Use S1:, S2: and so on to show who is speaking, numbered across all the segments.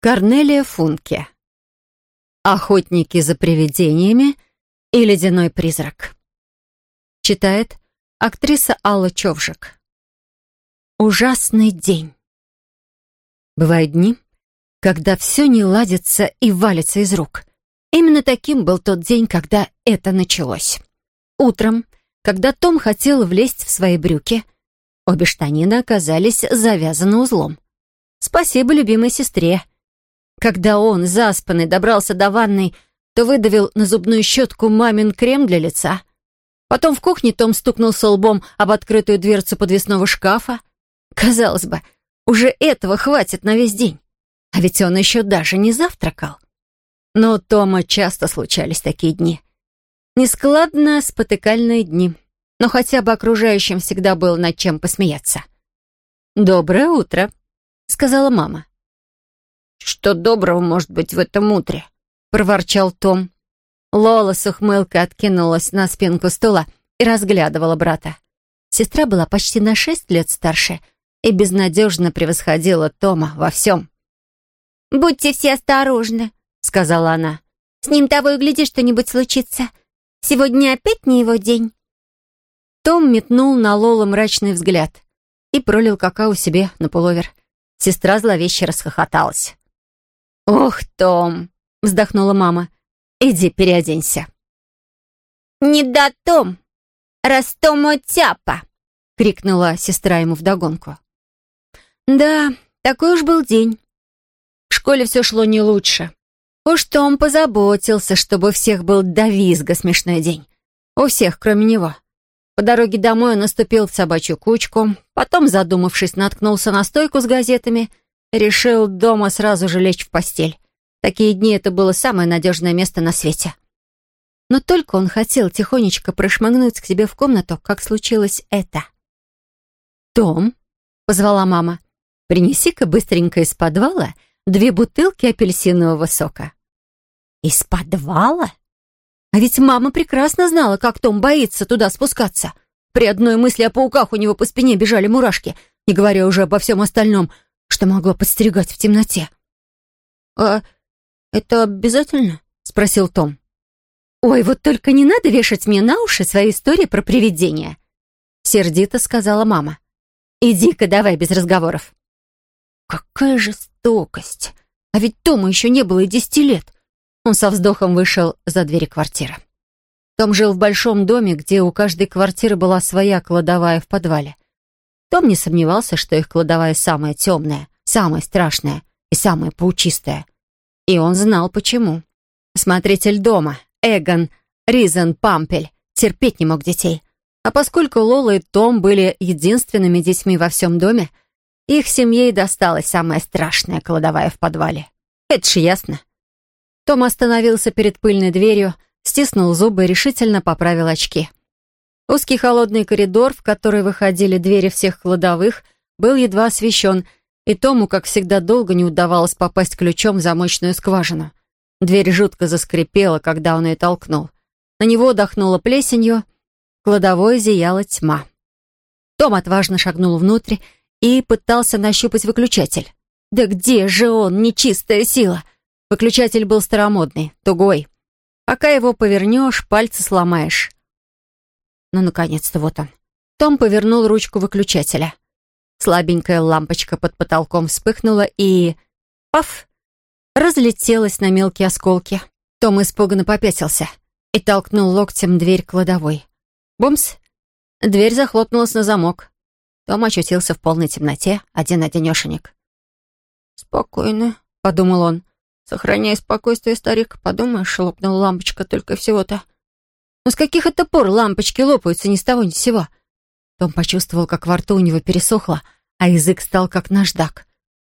S1: Корнелия Функе. «Охотники за привидениями» и «Ледяной призрак». Читает актриса Алла Човжик. Ужасный день. Бывают дни, когда все не ладится и валится из рук. Именно таким был тот день, когда это началось. Утром, когда Том хотел влезть в свои брюки, обе штанины оказались завязаны узлом. Спасибо любимой сестре. Когда он, заспанный, добрался до ванной, то выдавил на зубную щетку мамин крем для лица. Потом в кухне Том стукнулся лбом об открытую дверцу подвесного шкафа. Казалось бы, уже этого хватит на весь день. А ведь он еще даже не завтракал. Но у Тома часто случались такие дни. Нескладно спотыкальные дни. Но хотя бы окружающим всегда было над чем посмеяться. «Доброе утро», — сказала мама.
S2: «Что доброго может быть в этом утре?»
S1: — проворчал Том. Лола с ухмылкой откинулась на спинку стула и разглядывала брата. Сестра была почти на шесть лет старше и безнадежно превосходила Тома во всем.
S3: «Будьте все осторожны», — сказала она. «С ним того и гляди, что-нибудь случится. Сегодня опять не его день».
S1: Том метнул на Лолу мрачный взгляд и пролил какао себе на пуловер. Сестра зловеще расхохоталась. «Ох, Том!» — вздохнула мама. «Иди переоденься».
S3: «Не да, Том! Растому тяпа!»
S1: — крикнула сестра ему вдогонку. Да, такой уж был день. В школе все шло не лучше. Уж Том позаботился, чтобы у всех был до визга смешной день. У всех, кроме него. По дороге домой он наступил в собачью кучку, потом, задумавшись, наткнулся на стойку с газетами, решил дома сразу же лечь в постель. Такие дни это было самое надежное место на свете. Но только он хотел тихонечко прошмыгнуть к себе в комнату, как случилось это. «Том», — позвала мама, — «принеси-ка быстренько из подвала две бутылки апельсинового сока». «Из подвала?» А ведь мама прекрасно знала, как Том боится туда спускаться. При одной мысли о пауках у него по спине бежали мурашки, не говоря уже обо всем остальном, что могло подстерегать в темноте. «А это обязательно?» — спросил Том. «Ой, вот только не надо вешать мне на уши свои истории про привидения», — сердито сказала мама. «Иди-ка давай без разговоров». «Какая жестокость! А ведь Тома еще не было и десяти лет. Он со вздохом вышел за двери квартиры. Том жил в большом доме, где у каждой квартиры была своя кладовая в подвале. Том не сомневался, что их кладовая самая темная, самая страшная и самая паучистая. И он знал, почему. Смотритель дома, Эгон Ризен Пампель, терпеть не мог детей. А поскольку Лола и Том были единственными детьми во всем доме, их семье и досталась самая страшная кладовая в подвале. Это же ясно. Том остановился перед пыльной дверью, стиснул зубы и решительно поправил очки. Узкий холодный коридор, в который выходили двери всех кладовых, был едва освещен, и Тому, как всегда, долго не удавалось попасть ключом в замочную скважину. Дверь жутко заскрипела, когда он ее толкнул. На него дохнуло плесенью, кладовой зияла тьма. Том отважно шагнул внутрь и пытался нащупать выключатель. «Да где же он, нечистая сила?» Выключатель был старомодный, тугой. Пока его повернешь, пальцы сломаешь. Ну, наконец-то, вот он. Том повернул ручку выключателя. Слабенькая лампочка под потолком вспыхнула и... Паф! Разлетелась на мелкие осколки. Том испуганно попятился и толкнул локтем дверь кладовой. Бумс! Дверь захлопнулась на замок. Том очутился в полной темноте, один-одинешенек. «Спокойно», — подумал он. «Сохраняй спокойствие, старик, подумаешь, лопнула лампочка только всего-то». Но с каких это пор лампочки лопаются ни с того ни с сего? Том почувствовал, как во рту у него пересохло, а язык стал как наждак.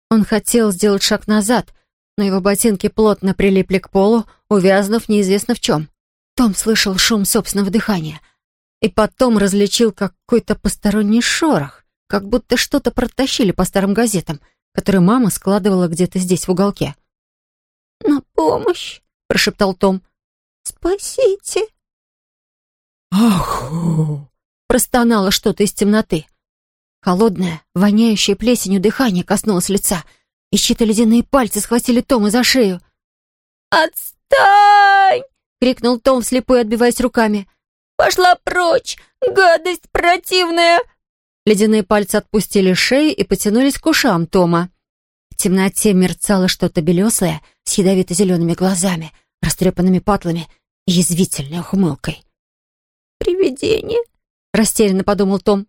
S1: Он хотел сделать шаг назад, но его ботинки плотно прилипли к полу, увязнув неизвестно в чем. Том слышал шум собственного дыхания и потом различил какой-то посторонний шорох, как будто что-то протащили по старым газетам, которые мама складывала где-то здесь в уголке. «На помощь!» — прошептал Том. «Спасите!» «Аху!» — простонало что-то из темноты. Холодное, воняющее плесенью дыхание коснулось лица. и чьи-то ледяные пальцы схватили Тома за шею.
S3: «Отстань!» — крикнул Том, вслепую отбиваясь руками. «Пошла прочь! Гадость противная!»
S1: Ледяные пальцы отпустили шею и потянулись к ушам Тома. В темноте мерцало что-то белесое с ядовито-зелеными глазами, растрепанными патлами и язвительной ухмылкой.
S3: «Привидение!» — растерянно подумал Том.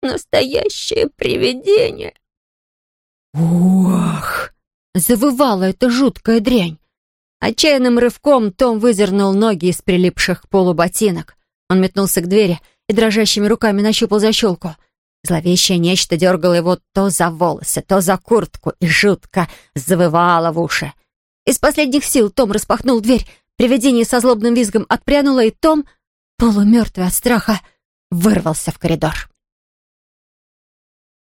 S3: «Настоящее привидение!»
S1: «Ух!» — завывала эта жуткая дрянь. Отчаянным рывком Том выдернул ноги из прилипших к полу ботинок. Он метнулся к двери и дрожащими руками нащупал защелку. Зловещее нечто дергало его то за волосы, то за куртку и жутко завывало в уши. Из последних сил Том распахнул дверь, привидение со злобным визгом отпрянуло, и Том, полумертвый от страха, вырвался в коридор.